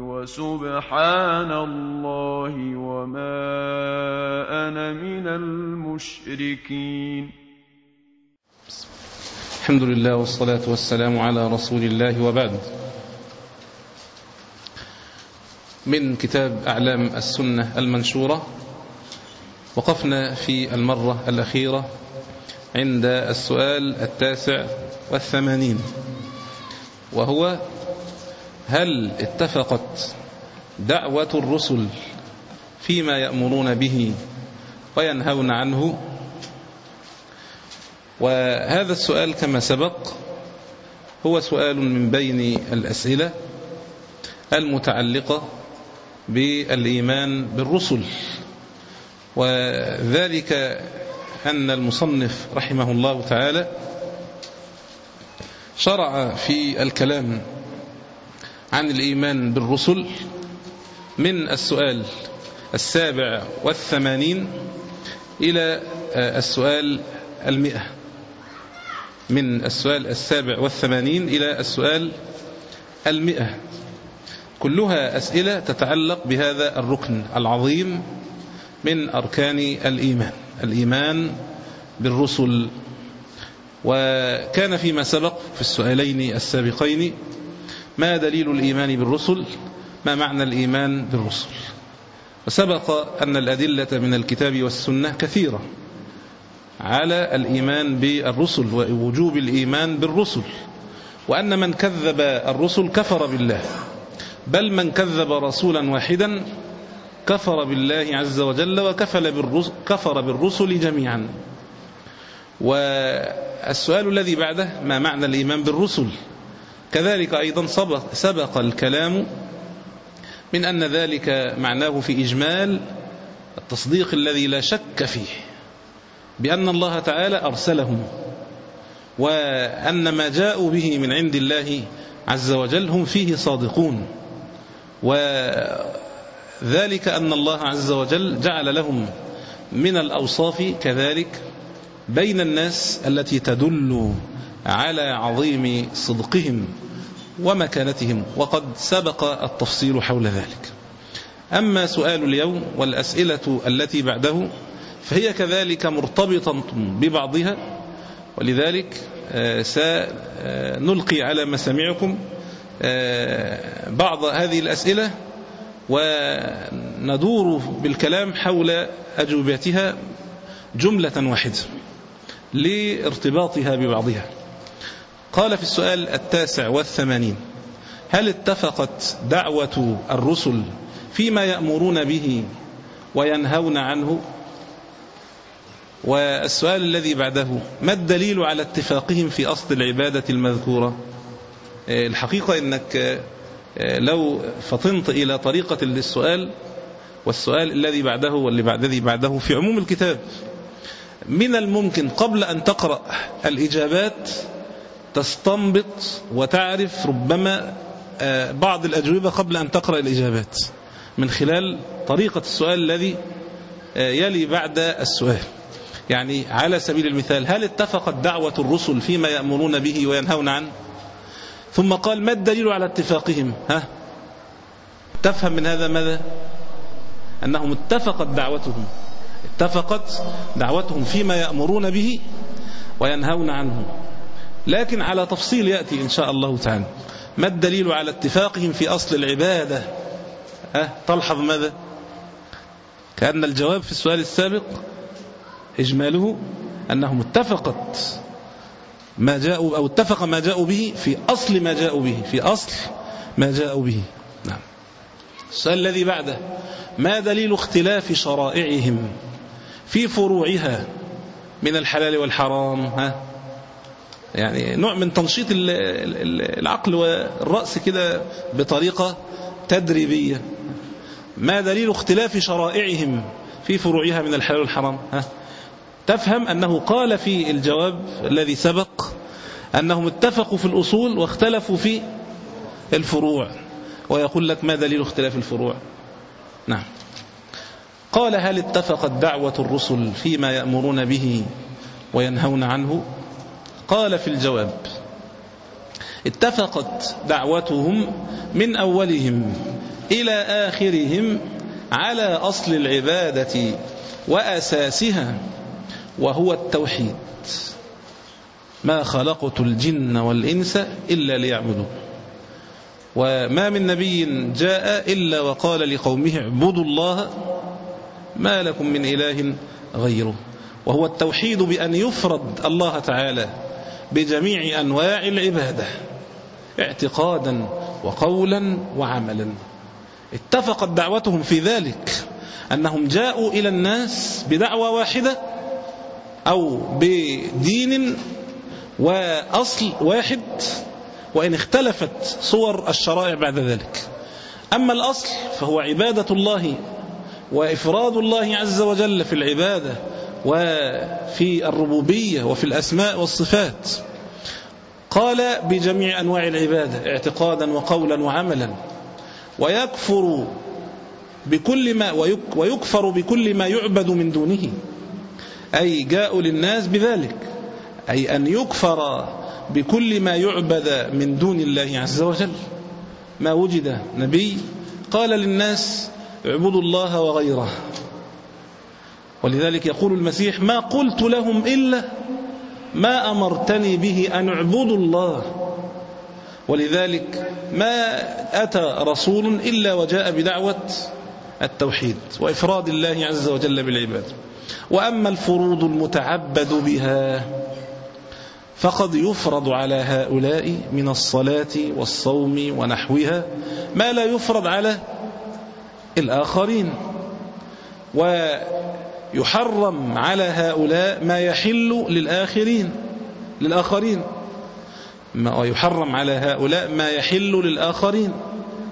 وسبحان الله وما أنا من المشركين. الحمد لله والصلاة والسلام على رسول الله وبعد. من كتاب أعلام السنة المنشورة وقفنا في المرة الأخيرة عند السؤال التاسع والثمانين وهو هل اتفقت دعوة الرسل فيما يأمرون به وينهون عنه؟ وهذا السؤال كما سبق هو سؤال من بين الأسئلة المتعلقة بالإيمان بالرسل. وذلك أن المصنف رحمه الله تعالى شرع في الكلام عن الإيمان بالرسل من السؤال السابع والثمانين إلى السؤال المئة. من السؤال السابع والثمانين إلى السؤال المئة. كلها أسئلة تتعلق بهذا الركن العظيم من أركان الإيمان الإيمان بالرسل. وكان فيما سبق في السؤالين السابقين ما دليل الإيمان بالرسل؟ ما معنى الإيمان بالرسل؟ وسبق أن الأدلة من الكتاب والسنة كثيرة على الإيمان بالرسل ووجوب الإيمان بالرسل وأن من كذب الرسل كفر بالله بل من كذب رسولا واحدا كفر بالله عز وجل وكفل بالرسل كفر بالرسل جميعا. والسؤال الذي بعده ما معنى الإيمان بالرسل؟ كذلك أيضا سبق, سبق الكلام من أن ذلك معناه في إجمال التصديق الذي لا شك فيه بأن الله تعالى أرسلهم وأن ما جاءوا به من عند الله عز وجل هم فيه صادقون وذلك أن الله عز وجل جعل لهم من الأوصاف كذلك بين الناس التي تدل على عظيم صدقهم. ومكانتهم وقد سبق التفصيل حول ذلك. أما سؤال اليوم والأسئلة التي بعده فهي كذلك مرتبطة ببعضها ولذلك سنلقي على مسامعكم بعض هذه الأسئلة وندور بالكلام حول أجوبتها جملة واحدة لارتباطها ببعضها. قال في السؤال التاسع والثمانين هل اتفقت دعوة الرسل فيما يأمرون به وينهون عنه؟ والسؤال الذي بعده ما الدليل على اتفاقهم في أصل العبادة المذكورة؟ الحقيقة أنك لو فطنت إلى طريقة السؤال والسؤال الذي بعده واللي بعد الذي بعده في عموم الكتاب من الممكن قبل أن تقرأ الإجابات تستنبط وتعرف ربما بعض الأجوبة قبل أن تقرأ الإجابات من خلال طريقة السؤال الذي يلي بعد السؤال. يعني على سبيل المثال هل اتفقت دعوة الرسل فيما يأمرون به وينهون عنه؟ ثم قال ما الدليل على اتفاقهم؟ ها؟ تفهم من هذا ماذا؟ أنهم اتفقت دعوتهم. اتفقت دعوتهم فيما يأمرون به وينهون عنه. لكن على تفصيل يأتي إن شاء الله تعالى. ما الدليل على اتفاقهم في أصل العبادة؟ أه؟ تلحظ ماذا؟ كأن الجواب في السؤال السابق إجماله أنهم اتفقت ما جاءوا أو اتفق ما جاءوا به في أصل ما جاءوا به في أصل ما جاءوا به. نعم. السؤال الذي بعده ما دليل اختلاف شرائعهم في فروعها من الحلال والحرام؟ ها؟ يعني نوع من تنشيط العقل والرأس كده بطريقة تدريبية. ما دليل اختلاف شرائعهم في فروعها من الحلال والحرام؟ ها؟ تفهم أنه قال في الجواب الذي سبق أنهم اتفقوا في الأصول واختلفوا في الفروع. ويقول لك ما دليل اختلاف الفروع. نعم. قال هل اتفقت دعوة الرسل فيما يأمرون به وينهون عنه؟ قال في الجواب اتفقت دعوتهم من أولهم إلى آخرهم على أصل العبادة وأساسها وهو التوحيد. ما خلقت الجن والإنس إلا ليعبدوا وما من نبي جاء إلا وقال لقومه اعبدوا الله ما لكم من إله غيره وهو التوحيد بأن يفرد الله تعالى بجميع أنواع العبادة اعتقادا وقولا وعملا. اتفقت دعوتهم في ذلك أنهم جاءوا إلى الناس بدعوة واحدة أو بدين وأصل واحد وإن اختلفت صور الشرائع بعد ذلك. أما الأصل فهو عبادة الله وإفراد الله عز وجل في العبادة وفي الربوبية وفي الأسماء والصفات. قال بجميع أنواع العبادة اعتقادا وقولا وعملا ويكفر بكل ما ويكفر بكل ما يعبد من دونه أي جاءوا للناس بذلك أي أن يكفر بكل ما يعبد من دون الله عز وجل. ما وجد نبي قال للناس اعبدوا الله وغيره. ولذلك يقول المسيح ما قلت لهم إلا ما أمرتني به أن اعبدوا الله. ولذلك ما أتى رسول إلا وجاء بدعوة التوحيد وإفراد الله عز وجل بالعباد. وأما الفروض المتعبد بها فقد يفرض على هؤلاء من الصلاة والصوم ونحوها ما لا يفرض على الآخرين. ويحرم على هؤلاء ما يحل للآخرين للآخرين. ويحرم على هؤلاء ما يحل للآخرين.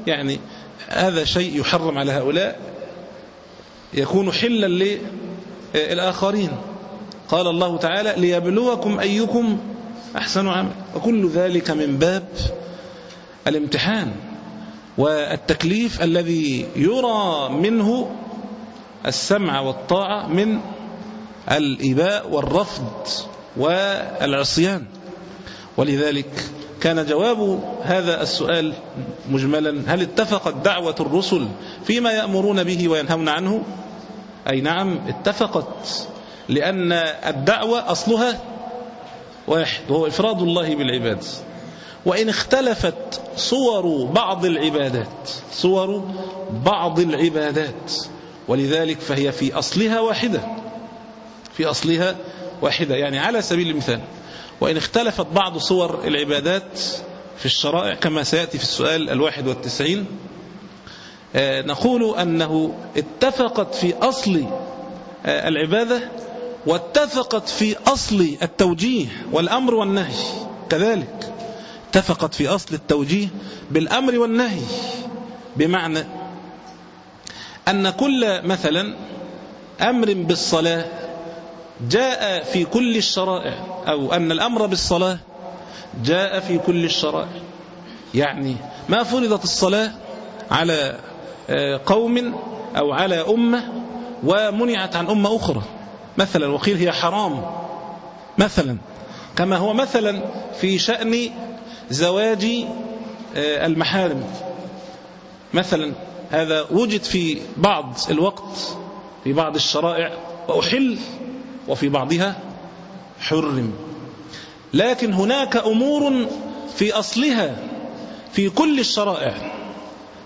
يعني هذا شيء يحرم على هؤلاء يكون حلا للآخرين. قال الله تعالى ليبلوكم أيكم أحسن عمل. وكل ذلك من باب الامتحان والتكليف الذي يرى منه السمع والطاعة من الإباء والرفض والعصيان. ولذلك كان جواب هذا السؤال مجملا هل اتفقت دعوة الرسل فيما يأمرون به وينهون عنه؟ أي نعم اتفقت لأن الدعوة أصلها واحد وهو إفراد الله بالعباد. وإن اختلفت صور بعض العبادات صور بعض العبادات. ولذلك فهي في أصلها واحدة. في أصلها واحدة. يعني على سبيل المثال وإن اختلفت بعض صور العبادات في الشرائع كما سيأتي في السؤال الواحد والتسعين نقول أنه اتفقت في أصل العبادة واتفقت في أصل التوجيه والأمر والنهي. كذلك اتفقت في أصل التوجيه بالأمر والنهي بمعنى أن كل مثلا أمر بالصلاة جاء في كل الشرائع أو أن الأمر بالصلاة جاء في كل الشرائع. يعني ما فرضت الصلاة على قوم أو على أمة ومنعت عن أمة أخرى. مثلا وقيل هي حرام. مثلا كما هو مثلا في شأن زواج المحارم. مثلا هذا وجد في بعض الوقت في بعض الشرائع وأحل وفي بعضها حرم. لكن هناك أمور في أصلها في كل الشرائع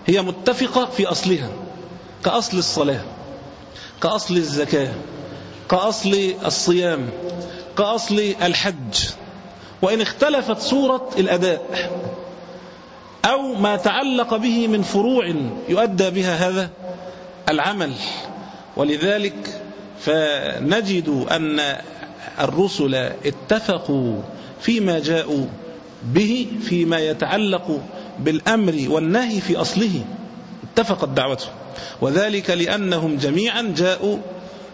هي متفقة في أصلها كأصل الصلاة كأصل الزكاة كأصل الصيام كأصل الحج. وإن اختلفت صورة الأداء أو ما تعلق به من فروع يؤدى بها هذا العمل. ولذلك فنجد أن الرسل اتفقوا فيما جاءوا به فيما يتعلق بالأمر والنهي في أصله. اتفقت دعوتهم وذلك لأنهم جميعا جاءوا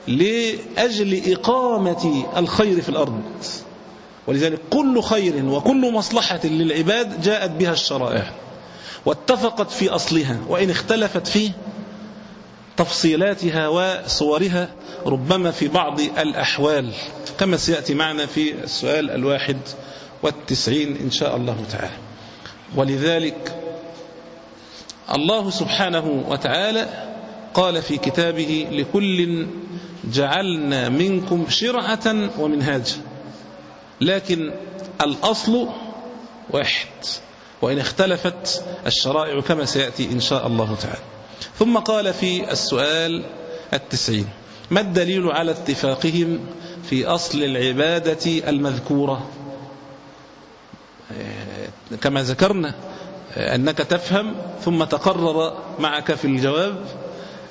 لأجل إقامة الخير في الأرض. ولذلك كل خير وكل مصلحة للعباد جاءت بها الشرائع واتفقت في أصلها وإن اختلفت في تفصيلاتها وصورها ربما في بعض الأحوال كما سيأتي معنا في السؤال الواحد والتسعين إن شاء الله تعالى. ولذلك الله سبحانه وتعالى قال في كتابه لكل جعلنا منكم شرعة ومنهاجا. لكن الأصل واحد وإن اختلفت الشرائع كما سيأتي إن شاء الله تعالى. ثم قال في السؤال التسعين ما الدليل على اتفاقهم في أصل العبادة المذكورة؟ كما ذكرنا أنك تفهم ثم تقرر معك في الجواب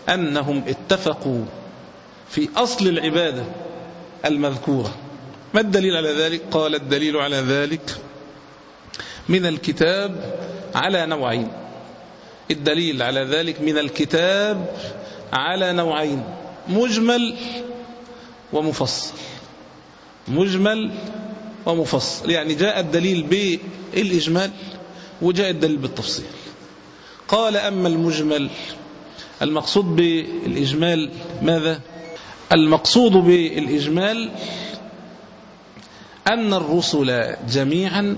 أنهم اتفقوا في أصل العبادة المذكورة. ما الدليل على ذلك؟ قال الدليل على ذلك من الكتاب على نوعين. الدليل على ذلك من الكتاب على نوعين مجمل ومفصل. مجمل ومفصل يعني جاء الدليل بالإجمال وجاء الدليل بالتفصيل. قال أما المجمل المقصود بالإجمال ماذا؟ المقصود بالإجمال أن الرسل جميعا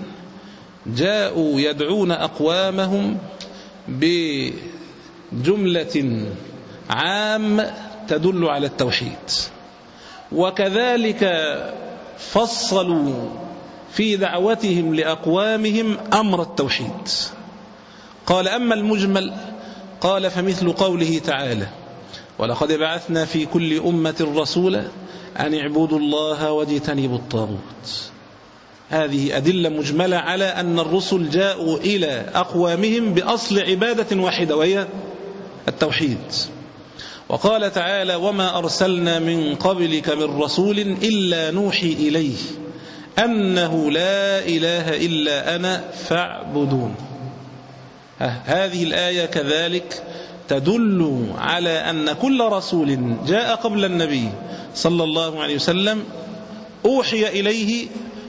جاءوا يدعون أقوامهم بجملة عام تدل على التوحيد. وكذلك فصلوا في دعوتهم لأقوامهم أمر التوحيد. قال أما المجمل قال فمثل قوله تعالى ولقد بعثنا في كل أمة رسولا أن اعبدوا الله واجتنبوا الطاغوت. هذه أدلة مجملة على أن الرسل جاءوا إلى أقوامهم بأصل عبادة واحدة وهي التوحيد. وقال تعالى وما أرسلنا من قبلك من رسول إلا نوحي إليه أنه لا إله إلا أنا فاعبدون. هذه الآية كذلك تدل على أن كل رسول جاء قبل النبي صلى الله عليه وسلم أوحي إليه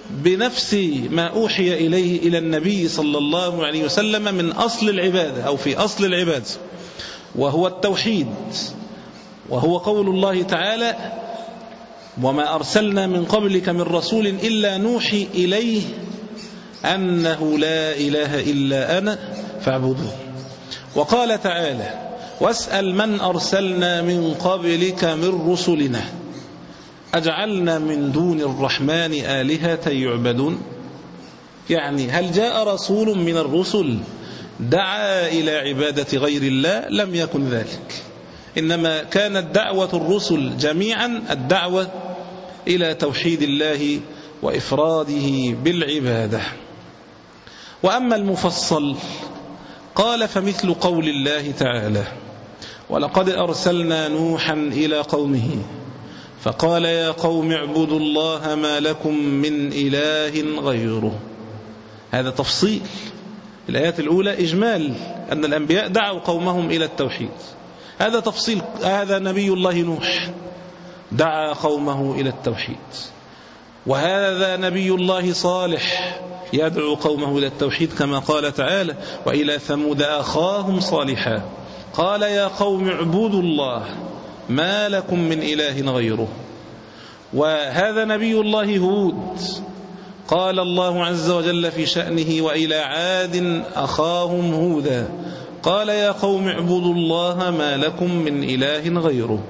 بنفس ما أوحي إليه إلى النبي صلى الله عليه وسلم من أصل العبادة أو في أصل العبادة وهو التوحيد وهو قول الله تعالى وما أرسلنا من قبلك من رسول إلا نوحي إليه أنه لا إله إلا أنا فاعبدوه وقال تعالى واسأل من أرسلنا من قبلك من رسلنا. أجعلنا من دون الرحمن آلهة يعبدون. يعني هل جاء رسول من الرسل دعا إلى عبادة غير الله؟ لم يكن ذلك. إنما كانت دعوة الرسل جميعا الدعوة إلى توحيد الله وإفراده بالعبادة. وأما المفصل قال فمثل قول الله تعالى ولقد أرسلنا نوحا إلى قومه فقال يا قوم اعبدوا الله ما لكم من إله غيره. هذا تفصيل الآيات الأولى إجمال أن الأنبياء دعوا قومهم إلى التوحيد. هذا تفصيل هذا نبي الله نوح دعا قومه إلى التوحيد. وهذا نبي الله صالح يدعو قومه إلى التوحيد كما قال تعالى وإلى ثمود أخاهم صالحا. قال يا قوم اعبدوا الله ما لكم من إله غيره. وهذا نبي الله هود. قال الله عز وجل في شأنه وإلى عاد أخاهم هودا. قال يا قوم اعبدوا الله ما لكم من إله غيره.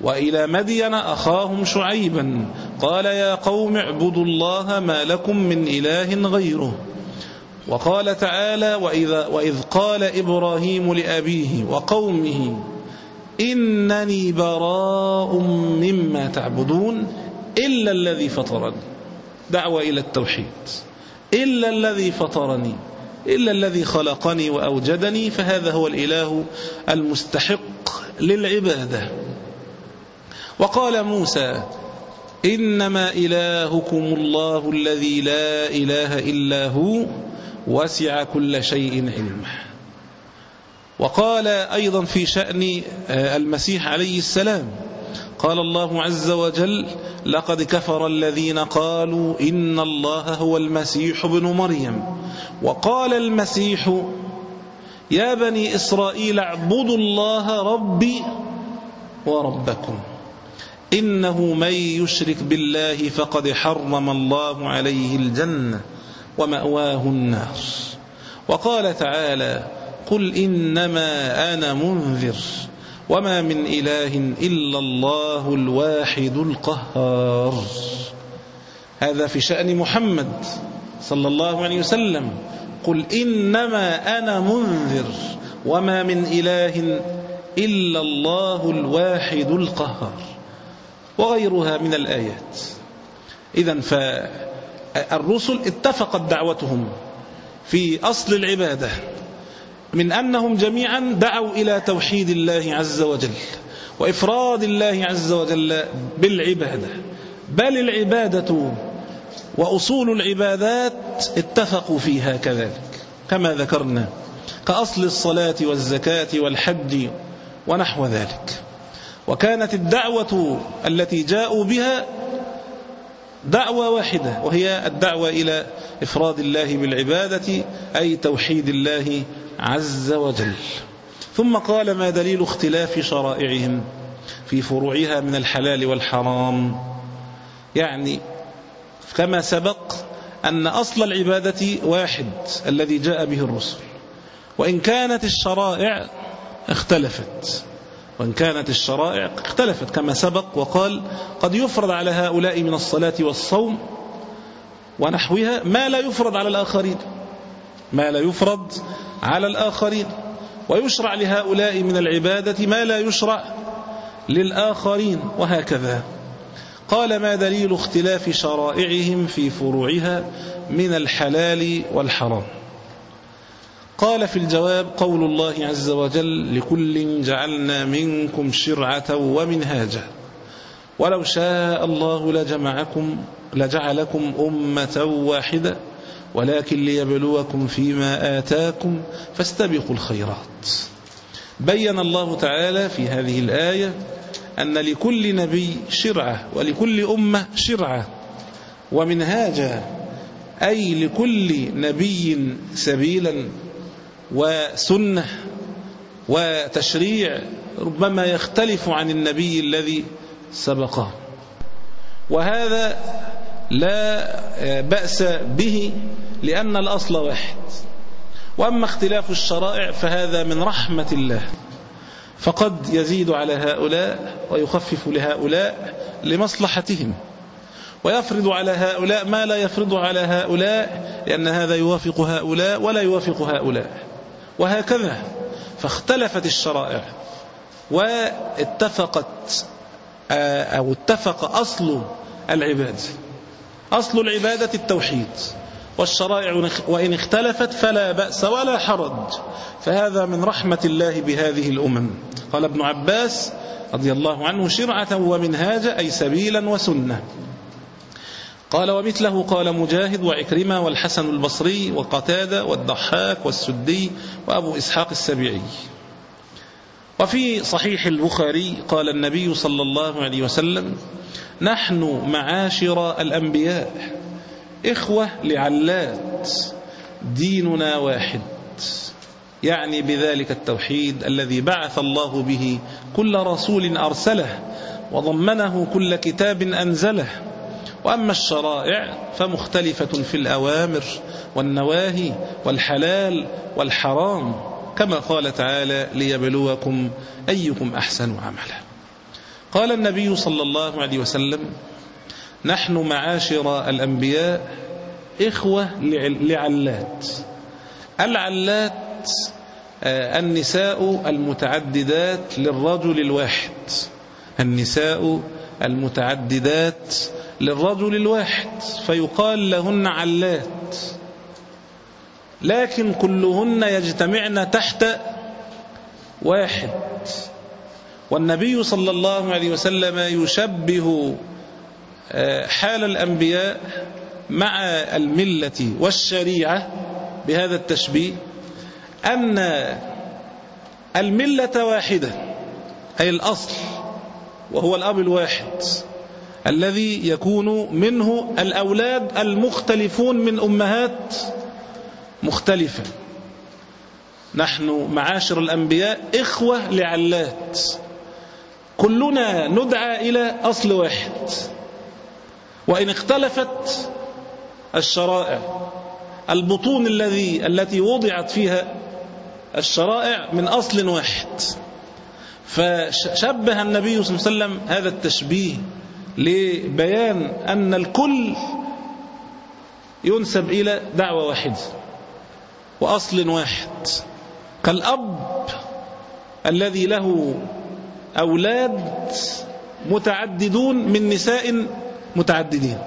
وإلى مدين أخاهم شعيبا. قال يا قوم اعبدوا الله ما لكم من إله غيره. وقال تعالى وإذا وإذ قال إبراهيم لأبيه وقومه إنني براء مما تعبدون إلا الذي فطرني. دعوة إلى التوحيد. إلا الذي فطرني. إلا الذي خلقني وأوجدني. فهذا هو الإله المستحق للعبادة. وقال موسى إنما إلهكم الله الذي لا إله إلا هو وسع كل شيء علمه. وقال أيضا في شأن المسيح عليه السلام قال الله عز وجل لقد كفر الذين قالوا إن الله هو المسيح ابن مريم وقال المسيح يا بني إسرائيل اعبدوا الله ربي وربكم إنه من يشرك بالله فقد حرم الله عليه الجنة ومأواه النار وقال تعالى قل إنما أنا منذر وما من إله إلا الله الواحد القهار. هذا في شأن محمد صلى الله عليه وسلم. قل إنما أنا منذر وما من إله إلا الله الواحد القهار. وغيرها من الآيات. إذا فالرسل اتفقت دعوتهم في أصل العبادة من أنهم جميعا دعوا إلى توحيد الله عز وجل وإفراد الله عز وجل بالعبادة. بل العبادة وأصول العبادات اتفقوا فيها كذلك كما ذكرنا كأصل الصلاة والزكاة والحج ونحو ذلك. وكانت الدعوة التي جاءوا بها دعوة واحدة وهي الدعوة إلى إفراد الله بالعبادة أي توحيد الله عز وجل. ثم قال ما دليل اختلاف شرائعهم في فروعها من الحلال والحرام؟ يعني كما سبق أن أصل العبادة واحد الذي جاء به الرسل. وإن كانت الشرائع اختلفت. وإن كانت الشرائع اختلفت كما سبق وقال قد يفرض على هؤلاء من الصلاة والصوم ونحوها ما لا يفرض على الآخرين. ما لا يفرض على الآخرين. ويشرع لهؤلاء من العبادة ما لا يشرع للآخرين وهكذا. قال ما دليل اختلاف شرائعهم في فروعها من الحلال والحرام. قال في الجواب قول الله عز وجل لكل جعلنا منكم شرعة ومنهاجا. ولو شاء الله لجمعكم لجعلكم أمة واحدة ولكن ليبلوكم فيما آتاكم فاستبقوا الخيرات. بين الله تعالى في هذه الآية أن لكل نبي شرعة ولكل أمة شرعة ومنهاجا أي لكل نبي سبيلا وسنة وتشريع ربما يختلف عن النبي الذي سبقه. وهذا لا بأس به لأن الأصل واحد. وأما اختلاف الشرائع فهذا من رحمة الله. فقد يزيد على هؤلاء ويخفف لهؤلاء لمصلحتهم. ويفرض على هؤلاء ما لا يفرض على هؤلاء لأن هذا يوافق هؤلاء ولا يوافق هؤلاء. وهكذا. فاختلفت الشرائع. واتفقت أو اتفق أصل العباد. أصل العبادة التوحيد. والشرائع وإن اختلفت فلا بأس ولا حرج. فهذا من رحمة الله بهذه الأمم. قال ابن عباس رضي الله عنه شرعة ومنهاجا أي سبيلا وسنة. قال ومثله قال مجاهد وعكرمة والحسن البصري وقتادة والضحاك والسدي وأبو إسحاق السبيعي. وفي صحيح البخاري قال النبي صلى الله عليه وسلم نحن معاشر الأنبياء إخوة لعلات ديننا واحد. يعني بذلك التوحيد الذي بعث الله به كل رسول أرسله وضمنه كل كتاب أنزله وأما الشرائع فمختلفة في الأوامر والنواهي والحلال والحرام كما قال تعالى ليبلوكم أيكم أحسن عملا. قال النبي صلى الله عليه وسلم نحن معاشر الأنبياء إخوة لعلات. العلات النساء المتعددات للرجل الواحد. النساء المتعددات للرجل الواحد فيقال لهن علات. لكن كلهن يجتمعن تحت واحد. والنبي صلى الله عليه وسلم يشبه حال الأنبياء مع الملة والشريعة بهذا التشبيه أن الملة واحدة أي الأصل وهو الأب الواحد. الذي يكون منه الأولاد المختلفون من أمهات مختلفة. نحن معاشر الأنبياء إخوة لعلات. كلنا ندعى إلى أصل واحد. وإن اختلفت الشرائع البطون الذي التي وضعت فيها الشرائع من أصل واحد. فشبه النبي صلى الله عليه وسلم هذا التشبيه. لبيان أن الكل ينسب إلى دعوة واحدة وأصل واحد. كالأب الذي له أولاد متعددون من نساء متعددين.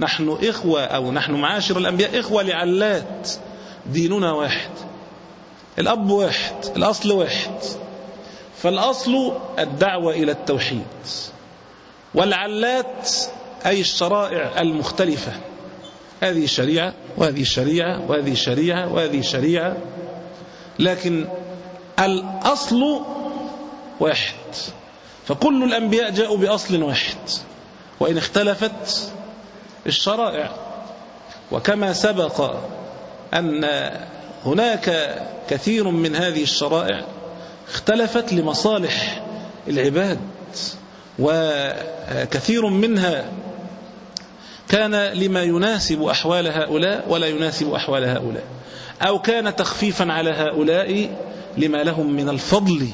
نحن إخوة أو نحن معاشر الأنبياء إخوة لعلات. ديننا واحد. الأب واحد. الأصل واحد. فالأصل الدعوة إلى التوحيد. والعلات أي الشرائع المختلفة. هذه شريعة وهذه شريعة وهذه شريعة وهذه شريعة. لكن الأصل واحد. فكل الأنبياء جاءوا بأصل واحد. وإن اختلفت الشرائع. وكما سبق أن هناك كثير من هذه الشرائع اختلفت لمصالح العباد. وكثير منها كان لما يناسب أحوال هؤلاء ولا يناسب أحوال هؤلاء أو كان تخفيفا على هؤلاء لما لهم من الفضل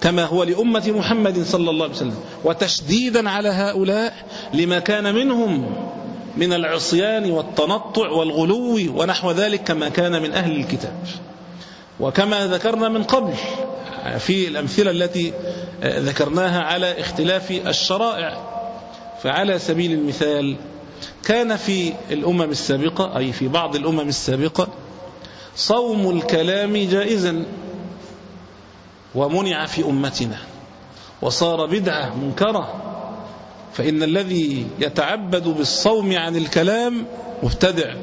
كما هو لأمة محمد صلى الله عليه وسلم وتشديدا على هؤلاء لما كان منهم من العصيان والتنطع والغلو ونحو ذلك كما كان من أهل الكتاب. وكما ذكرنا من قبل في الأمثلة التي ذكرناها على اختلاف الشرائع. فعلى سبيل المثال كان في الأمم السابقة أي في بعض الأمم السابقة صوم الكلام جائزا ومنع في أمتنا وصار بدعة منكرة. فإن الذي يتعبد بالصوم عن الكلام مبتدع.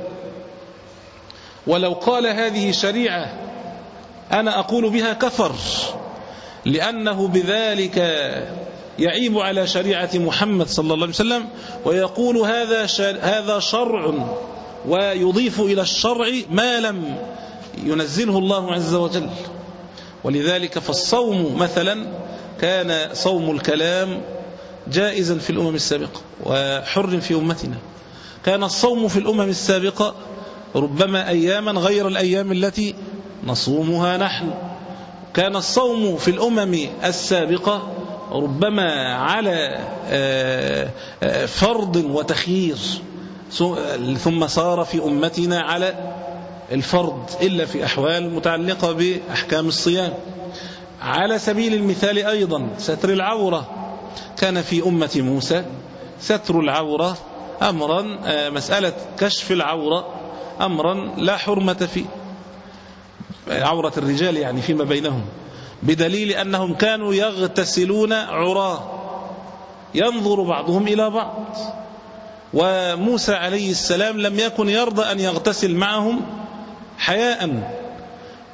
ولو قال هذه شريعة أنا أقول بها كفر لأنه بذلك يعيب على شريعة محمد صلى الله عليه وسلم ويقول هذا هذا شرع ويضيف إلى الشرع ما لم ينزله الله عز وجل. ولذلك فالصوم مثلا كان صوم الكلام جائزا في الأمم السابقة وحر في أمتنا. كان الصوم في الأمم السابقة ربما أياما غير الأيام التي نصومها نحن. كان الصوم في الأمم السابقة ربما على فرض وتخيير. ثم صار في أمتنا على الفرض إلا في أحوال متعلقة بأحكام الصيام. على سبيل المثال أيضا ستر العورة. كان في أمة موسى ستر العورة أمرا مسألة كشف العورة أمرا لا حرمة فيه. عورة الرجال يعني فيما بينهم بدليل أنهم كانوا يغتسلون عراة. ينظر بعضهم إلى بعض. وموسى عليه السلام لم يكن يرضى أن يغتسل معهم حياء.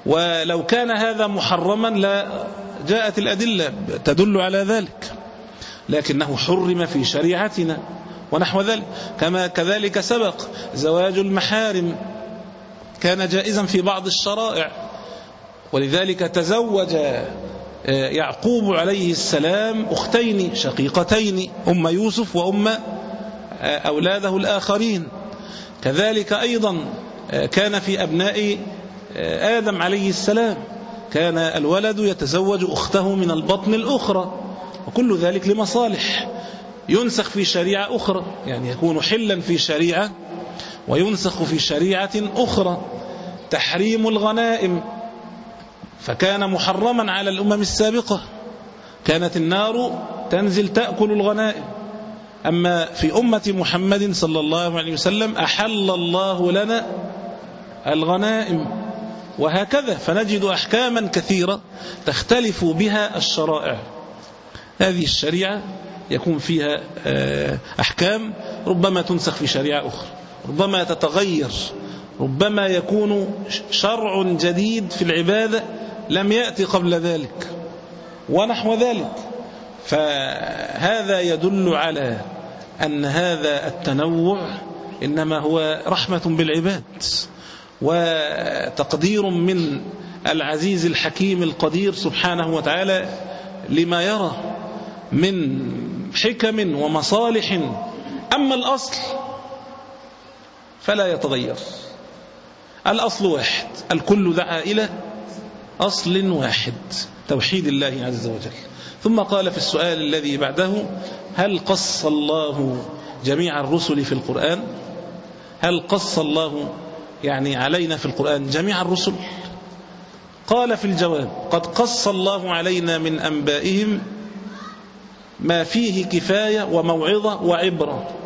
ولو كان هذا محرما لا جاءت الأدلة تدل على ذلك. لكنه حرم في شريعتنا ونحو ذلك. كما كذلك سبق زواج المحارم. كان جائزا في بعض الشرائع. ولذلك تزوج يعقوب عليه السلام أختين شقيقتين أم يوسف وأم أولاده الآخرين. كذلك أيضا كان في أبناء آدم عليه السلام. كان الولد يتزوج أخته من البطن الأخرى. وكل ذلك لمصالح. ينسخ في شريعة أخرى يعني يكون حلا في شريعة وينسخ في شريعة أخرى تحريم الغنائم. فكان محرما على الأمم السابقة. كانت النار تنزل تأكل الغنائم. أما في أمة محمد صلى الله عليه وسلم أحل الله لنا الغنائم. وهكذا فنجد أحكاما كثيرة تختلف بها الشرائع. هذه الشريعة يكون فيها أحكام ربما تنسخ في شريعة أخرى. ربما تتغير ربما يكون شرع جديد في العبادة لم يأتي قبل ذلك ونحو ذلك. فهذا يدل على أن هذا التنوع إنما هو رحمة بالعباد وتقدير من العزيز الحكيم القدير سبحانه وتعالى لما يرى من حكم ومصالح. أما الأصل فلا يتغير. الأصل واحد الكل دعا إلى أصل واحد توحيد الله عز وجل. ثم قال في السؤال الذي بعده هل قص الله جميع الرسل في القرآن؟ هل قص الله يعني علينا في القرآن جميع الرسل؟ قال في الجواب قد قص الله علينا من أنبائهم ما فيه كفاية وموعظة وعبرة.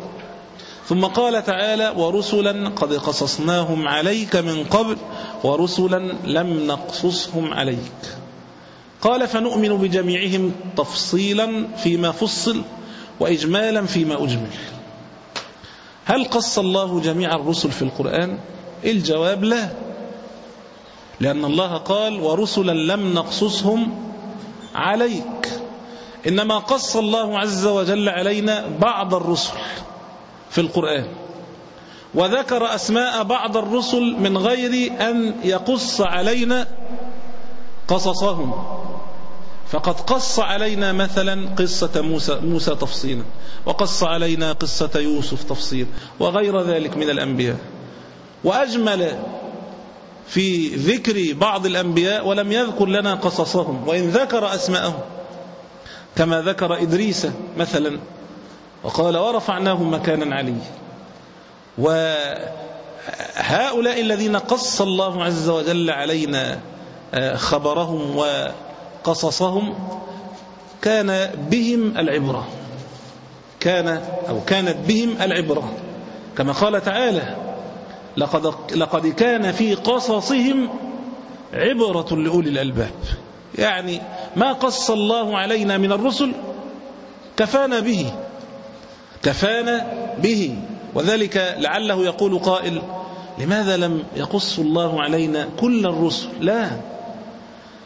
ثم قال تعالى ورسلا قد قصصناهم عليك من قبل ورسلا لم نقصصهم عليك. قال فنؤمن بجميعهم تفصيلا فيما فصل وإجمالا فيما أجمل. هل قص الله جميع الرسل في القرآن؟ الجواب لا. لأن الله قال ورسلا لم نقصصهم عليك. إنما قص الله عز وجل علينا بعض الرسل. في القرآن. وذكر أسماء بعض الرسل من غير أن يقص علينا قصصهم. فقد قص علينا مثلا قصة موسى, موسى تفصيلا وقص علينا قصة يوسف تفصيلا وغير ذلك من الأنبياء. وأجمل في ذكر بعض الأنبياء ولم يذكر لنا قصصهم وإن ذكر أسماءهم كما ذكر إدريس مثلا وقال ورفعناه مكانا عليا وهؤلاء الذين قص الله عز وجل علينا خبرهم وقصصهم كان بهم العبرة. كان أو كانت بهم العبرة. كما قال تعالى لقد, لقد كان في قصصهم عبرة لأولي الألباب. يعني ما قص الله علينا من الرسل كفانا به. كفانا به. وذلك لعله يقول قائل لماذا لم يقص الله علينا كل الرسل؟ لا.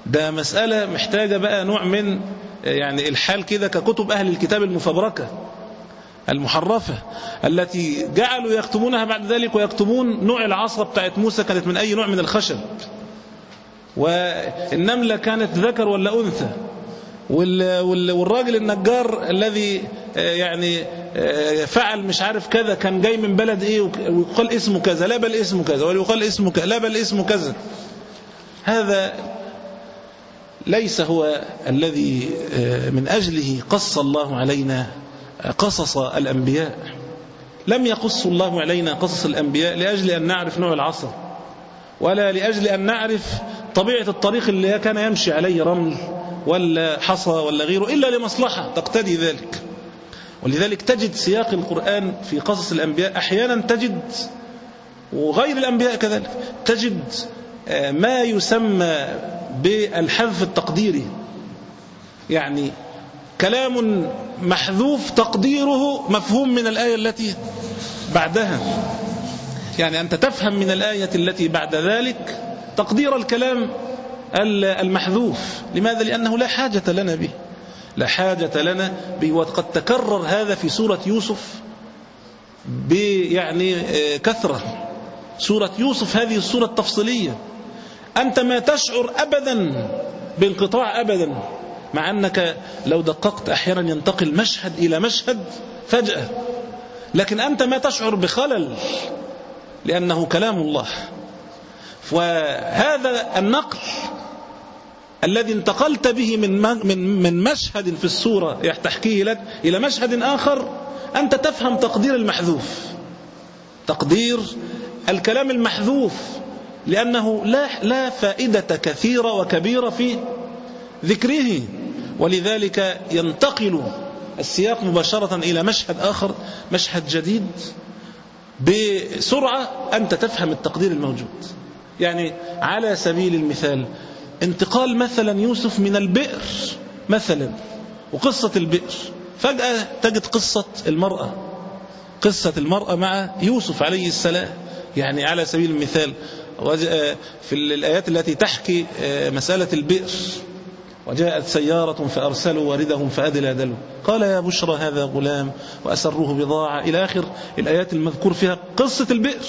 ده مسألة محتاجة بقى نوع من يعني الحال كده ككتب أهل الكتاب المفبركة المحرفة التي جعلوا يكتبونها بعد ذلك ويكتبون نوع العصا بتاعت موسى كانت من أي نوع من الخشب. والنملة كانت ذكر ولا أنثى. والراجل النجار الذي يعني فعل مش عارف كذا كان جاي من بلد إيه ويقال اسمه كذا لا بل اسمه كذا ويقال اسمه كذا لا بل اسمه كذا. هذا ليس هو الذي من أجله قص الله علينا قصص الأنبياء. لم يقص الله علينا قصص الأنبياء لأجل أن نعرف نوع العصر ولا لأجل أن نعرف طبيعة الطريق اللي كان يمشي عليه رمل. ولا حصى ولا غيره إلا لمصلحة تقتدي ذلك. ولذلك تجد سياق القرآن في قصص الأنبياء أحيانا تجد وغير الأنبياء كذلك تجد ما يسمى بالحذف التقديري. يعني كلام محذوف تقديره مفهوم من الآية التي بعدها. يعني أنت تفهم من الآية التي بعد ذلك تقدير الكلام المحذوف. لماذا؟ لأنه لا حاجة لنا به. لا حاجة لنا به. وقد تكرر هذا في سورة يوسف يعني كثرة. سورة يوسف هذه السورة التفصيلية. أنت ما تشعر أبدا بانقطاع أبدا مع أنك لو دققت أحيانا ينتقل مشهد إلى مشهد فجأة. لكن أنت ما تشعر بخلل لأنه كلام الله. وهذا النقل الذي انتقلت به من من من مشهد في السورة تحكيه لك إلى مشهد آخر أنت تفهم تقدير المحذوف. تقدير الكلام المحذوف لأنه لا لا فائدة كثيرة وكبيرة في ذكره. ولذلك ينتقل السياق مباشرة إلى مشهد آخر مشهد جديد بسرعة أنت تفهم التقدير الموجود. يعني على سبيل المثال انتقال مثلا يوسف من البئر مثلا وقصة البئر. فجأة تجد قصة المرأة قصة المرأة مع يوسف عليه السلام. يعني على سبيل المثال في الآيات التي تحكي مسألة البئر. وجاءت سيارة فأرسلوا واردهم فأدلى دلوا قال يا بشرى هذا غلام وأسروه بضاعة. إلى آخر الآيات المذكور فيها قصة البئر.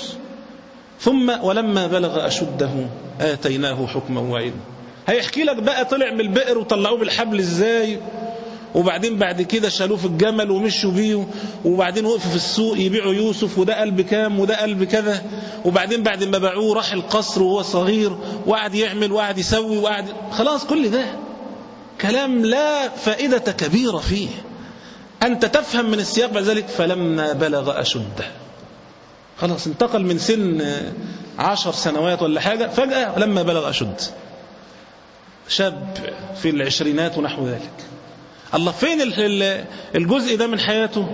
ثم ولما بلغ أشده آتيناه حكما وعلما. هيحكي لك بقى طلع من البئر وطلعوه بالحبل إزاي؟ وبعدين بعد كده شالوه في الجمل ومشوا بيه وبعدين وقفوا في السوق يبيعوا يوسف وده قلب كام؟ وده قلب كذا. وبعدين بعد ما باعوه راح القصر وهو صغير وقعد يعمل وقعد يسوي وقعد خلاص كل ده. كلام لا فائدة كبيرة فيه. أنت تفهم من السياق بعد ذلك فلما بلغ أشده. خلاص انتقل من سن عشر سنوات ولا حاجة فجأة لما بلغ أشد. شاب في العشرينات ونحو ذلك. الله فين الجزء ده من حياته؟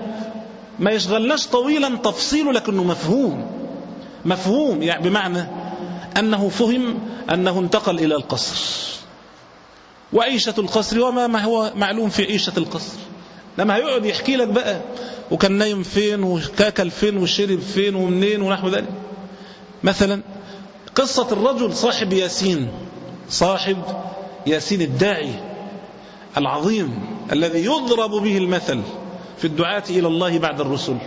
ما يشغلناش طويلا تفصيله لكنه مفهوم. مفهوم يعني بمعنى أنه فهم أنه انتقل إلى القصر. وعيشة القصر وما ما هو معلوم في عيشة القصر. لما هيقعد يحكي لك بقى وكان نايم فين وكاكل فين وشرب فين ومنين ونحو ذلك. مثلا قصة الرجل صاحب ياسين صاحب ياسين الداعي العظيم الذي يضرب به المثل في الدعاة إلى الله بعد الرسل.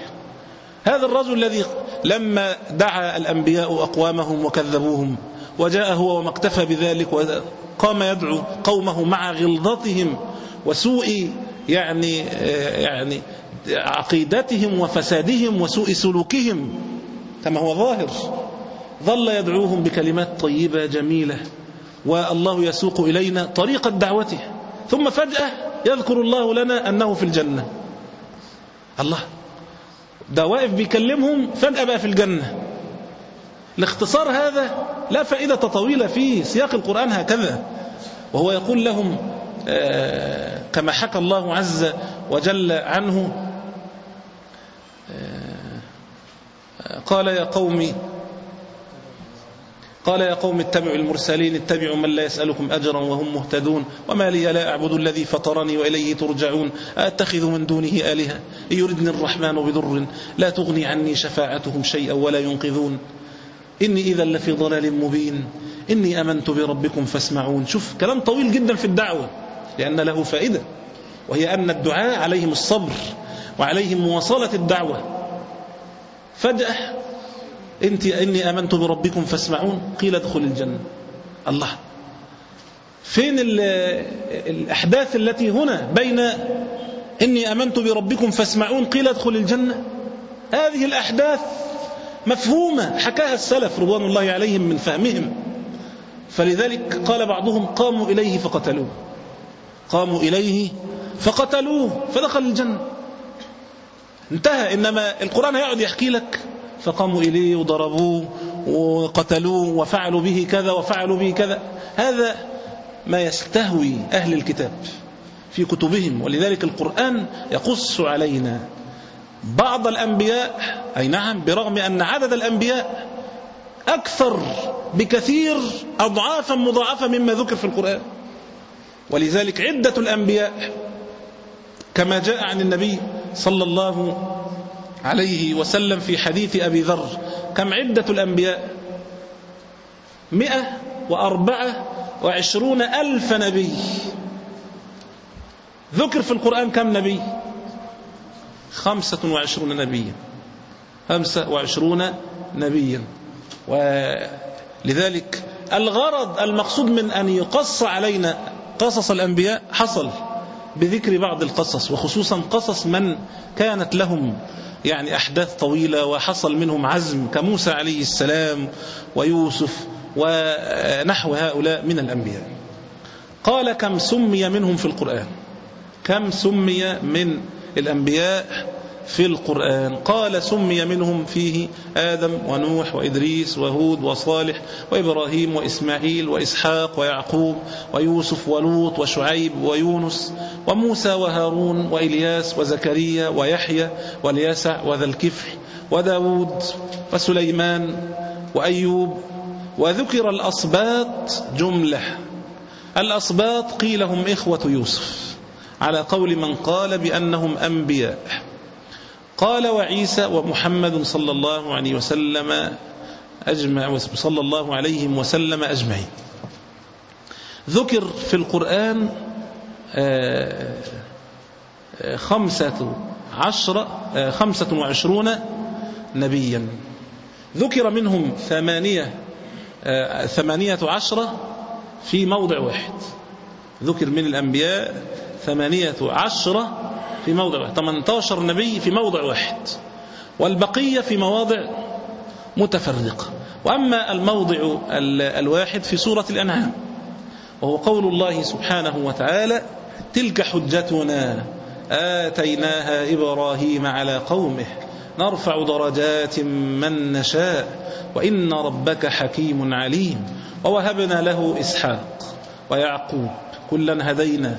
هذا الرجل الذي لما دعا الأنبياء أقوامهم وكذبوهم وجاء هو وما اكتفى بذلك وقام يدعو قومه مع غلظتهم وسوء يعني يعني عقيدتهم وفسادهم وسوء سلوكهم. كما هو ظاهر ظل يدعوهم بكلمات طيبة جميلة. والله يسوق إلينا طريقة دعوته. ثم فجأة يذكر الله لنا أنه في الجنة. الله. ده واقف بيكلمهم فجأة بقى في الجنة. الاختصار هذا لا فائدة طويلة فيه سياق القرآن هكذا. وهو يقول لهم كما حكى الله عز وجل عنه قال يا قوم قال يا قوم اتبعوا المرسلين اتبعوا من لا يسألكم أجرا وهم مهتدون. وما لي لا أعبد الذي فطرني وإليه ترجعون. أتخذ من دونه آلهة؟ يردني الرحمن بضر. لا تغني عني شفاعتهم شيئا ولا ينقذون. إني إذا لفي ضلال مبين. إني أمنت بربكم فاسمعون. شوف كلام طويل جدا في الدعوة لأن له فائدة وهي أن الدعاء عليهم الصبر وعليهم مواصلة الدعوة. فجأة انت اني آمنت بربكم فاسمعون قيل ادخل الجنة. الله. فين الأحداث التي هنا بين اني آمنت بربكم فاسمعون قيل ادخل الجنة؟ هذه الأحداث مفهومة حكاها السلف رضوان الله عليهم من فهمهم. فلذلك قال بعضهم قاموا إليه فقتلوه. قاموا إليه فقتلوه فدخل الجنة. انتهى إنما القرآن هيقعد يحكي لك فقاموا إليه وضربوه وقتلوه وفعلوا به كذا وفعلوا به كذا. هذا ما يستهوي أهل الكتاب في كتبهم ولذلك القرآن يقص علينا. بعض الأنبياء أي نعم برغم أن عدد الأنبياء أكثر بكثير أضعافا مضاعفة مما ذكر في القرآن. ولذلك عدة الأنبياء كما جاء عن النبي صلى الله عليه وسلم في حديث أبي ذر كم عدة الأنبياء؟ مئة وأربعة وعشرون ألف نبي. ذكر في القرآن كم نبي؟ خمسة وعشرون نبيا. خمسة وعشرون نبيا. ولذلك الغرض المقصود من أن يقص علينا قصص الأنبياء حصل بذكر بعض القصص وخصوصا قصص من كانت لهم يعني أحداث طويلة وحصل منهم عزم كموسى عليه السلام ويوسف ونحو هؤلاء من الأنبياء. قال كم سمي منهم في القرآن؟ كم سمي من الأنبياء؟ في القرآن. قال سمي منهم فيه آدم ونوح وإدريس وهود وصالح وإبراهيم وإسماعيل وإسحاق ويعقوب ويوسف ولوط وشعيب ويونس وموسى وهارون وإلياس وزكريا ويحيى واليسع وذا الكفل وداود وسليمان وأيوب وذكر الأصباط جملة. الأصباط قيل هم إخوة يوسف على قول من قال بأنهم أنبياء. قال وعيسى ومحمد صلى الله عليه وسلم أجمع وصلى الله عليهم وسلم أجمعين. ذكر في القرآن خمسة عشر خمسة وعشرون نبيا. ذكر منهم ثمانية ثمانية عشرة في موضع واحد. ذكر من الأنبياء ثمانية عشرة في موضع واحد. 18 نبي في موضع واحد. والبقية في مواضع متفرقة. وأما الموضع الواحد في سورة الأنعام وهو قول الله سبحانه وتعالى تلك حجتنا آتيناها إبراهيم على قومه نرفع درجات من نشاء وإن ربك حكيم عليم. ووهبنا له إسحاق ويعقوب كلا هدينا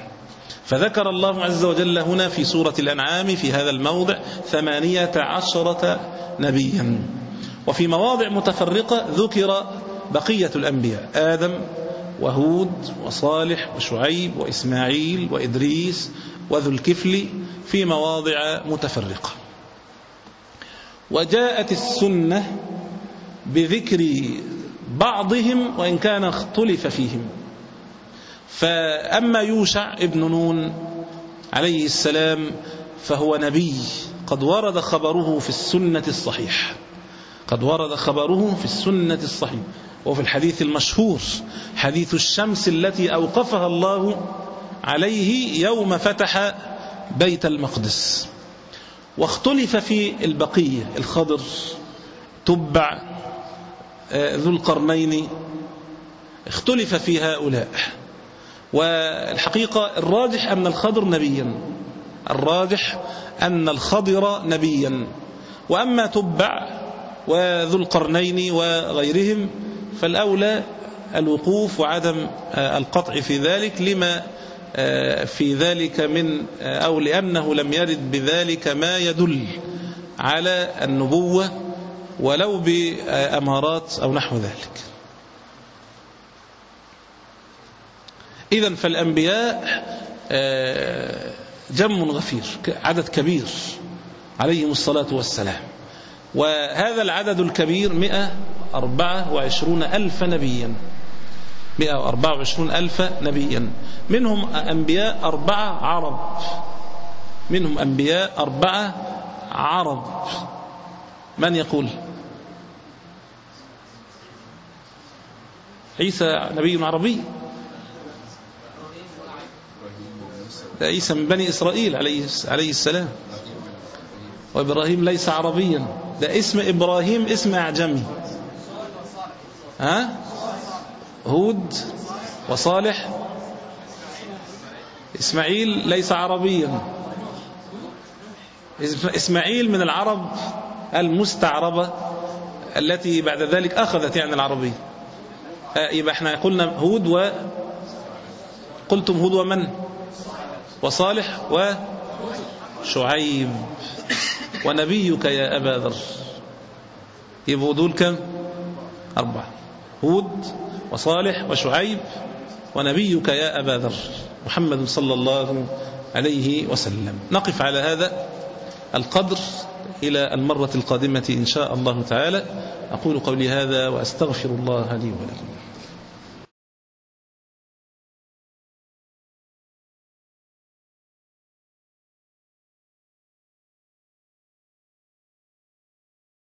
فذكر الله عز وجل هنا في سورة الأنعام في هذا الموضع ثمانية عشرة نبيا. وفي مواضع متفرقة ذكر بقية الأنبياء آدم وهود وصالح وشعيب وإسماعيل وإدريس وذو الكفل في مواضع متفرقة. وجاءت السنة بذكر بعضهم وإن كان اختلف فيهم. فأما يوشع ابن نون عليه السلام فهو نبي قد ورد خبره في السنة الصحيح. قد ورد خبره في السنة الصحيح. وفي الحديث المشهور حديث الشمس التي أوقفها الله عليه يوم فتح بيت المقدس. واختلف في البقية الخضر تبع ذو القرنين اختلف في هؤلاء. والحقيقة الراجح أن الخضر نبيا. الراجح أن الخضر نبيا. وأما تبع وذو القرنين وغيرهم فالأولى الوقوف وعدم القطع في ذلك. لما في ذلك من أو لأنه لم يرد بذلك ما يدل على النبوة ولو بأمارات أو نحو ذلك. إذا فالأنبياء جم غفير عدد كبير عليهم الصلاة والسلام. وهذا العدد الكبير مئة أربعة وعشرون ألف نبيا. مئة وأربعة وعشرون ألف نبيا. منهم أنبياء أربعة عرب. منهم أنبياء أربعة عرب. من يقول؟ عيسى نبي عربي. عيسى من بني إسرائيل عليه عليه السلام. وإبراهيم ليس عربيا. ده اسم إبراهيم اسم أعجمي. ها؟ هود وصالح. إسماعيل ليس عربيا. إسماعيل من العرب المستعربة التي بعد ذلك أخذت يعني العربية. يبقى إحنا قلنا هود و قلتم هود ومن؟ وصالح وشعيب ونبيك يا أبا ذر. يبقوا دول كم؟ أربعة. هود وصالح وشعيب. ونبيك يا أبا ذر. محمد صلى الله عليه وسلم. نقف على هذا القدر إلى المرة القادمة إن شاء الله تعالى. أقول قولي هذا وأستغفر الله لي ولكم.